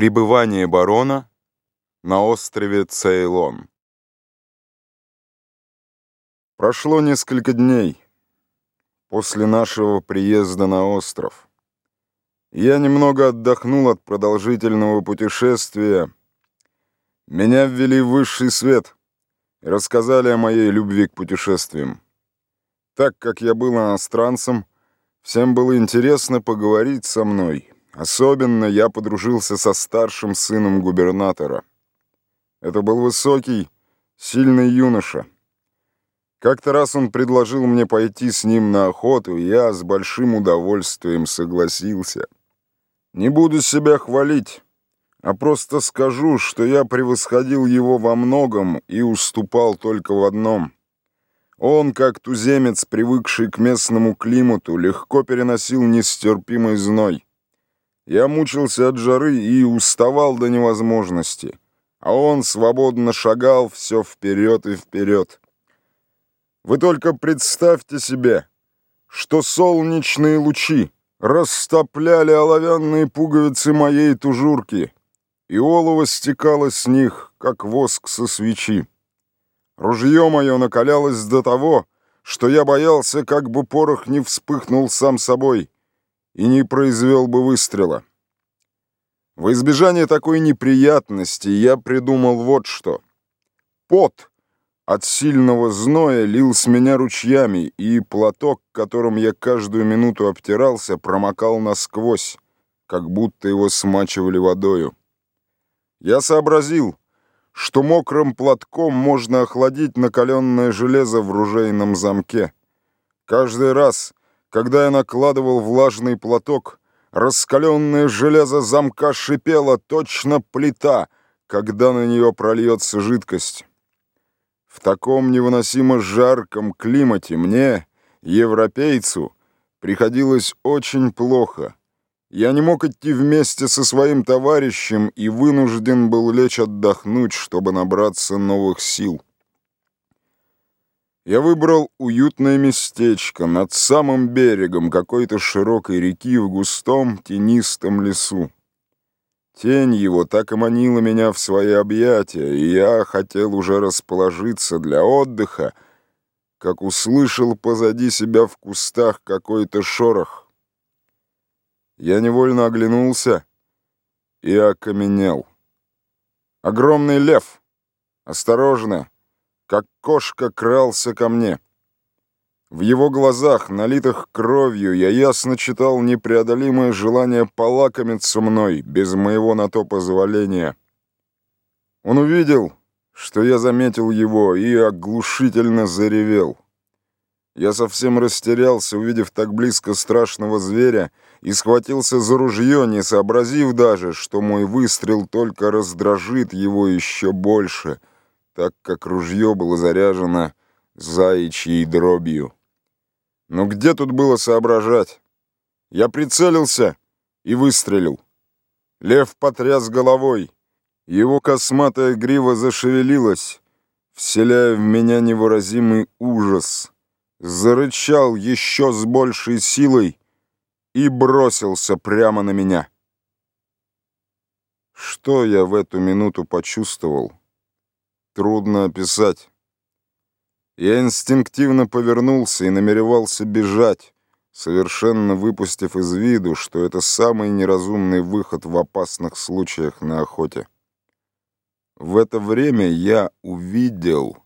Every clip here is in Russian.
Пребывание барона на острове Цейлон. Прошло несколько дней после нашего приезда на остров. Я немного отдохнул от продолжительного путешествия. Меня ввели в высший свет и рассказали о моей любви к путешествиям. Так как я был иностранцем, всем было интересно поговорить со мной — Особенно я подружился со старшим сыном губернатора. Это был высокий, сильный юноша. Как-то раз он предложил мне пойти с ним на охоту, и я с большим удовольствием согласился. Не буду себя хвалить, а просто скажу, что я превосходил его во многом и уступал только в одном. Он, как туземец, привыкший к местному климату, легко переносил нестерпимый зной. Я мучился от жары и уставал до невозможности, а он свободно шагал все вперед и вперед. Вы только представьте себе, что солнечные лучи растопляли оловянные пуговицы моей тужурки, и олово стекало с них, как воск со свечи. Ружье мое накалялось до того, что я боялся, как бы порох не вспыхнул сам собой — и не произвел бы выстрела. В избежание такой неприятности я придумал вот что. Пот от сильного зноя лил с меня ручьями, и платок, которым я каждую минуту обтирался, промокал насквозь, как будто его смачивали водою. Я сообразил, что мокрым платком можно охладить накаленное железо в ружейном замке. Каждый раз, когда я накладывал влажный платок, раскаленное железо замка шипело точно плита, когда на нее прольется жидкость. В таком невыносимо жарком климате мне, европейцу, приходилось очень плохо. Я не мог идти вместе со своим товарищем и вынужден был лечь отдохнуть, чтобы набраться новых сил. Я выбрал уютное местечко над самым берегом какой-то широкой реки в густом тенистом лесу. Тень его так и манила меня в свои объятия, и я хотел уже расположиться для отдыха, как услышал позади себя в кустах какой-то шорох. Я невольно оглянулся и окаменел. Огромный лев! Осторожно! Как кошка крался ко мне. В его глазах, налитых кровью, я ясно читал непреодолимое желание полакомиться мной без моего на то позволения. Он увидел, что я заметил его, и оглушительно заревел. Я совсем растерялся, увидев так близко страшного зверя, и схватился за ружье, не сообразив даже, что мой выстрел только раздражит его еще больше — так как ружье было заряжено заячьей дробью. Но где тут было соображать? Я прицелился и выстрелил. Лев потряс головой. Его косматая грива зашевелилась, вселяя в меня невыразимый ужас. Зарычал еще с большей силой и бросился прямо на меня. Что я в эту минуту почувствовал? Трудно описать. Я инстинктивно повернулся и намеревался бежать, совершенно выпустив из виду, что это самый неразумный выход в опасных случаях на охоте. В это время я увидел...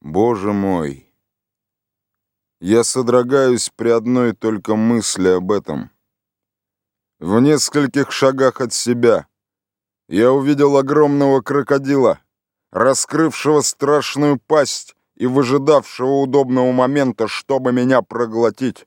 Боже мой! Я содрогаюсь при одной только мысли об этом. В нескольких шагах от себя — я увидел огромного крокодила, раскрывшего страшную пасть и выжидавшего удобного момента, чтобы меня проглотить.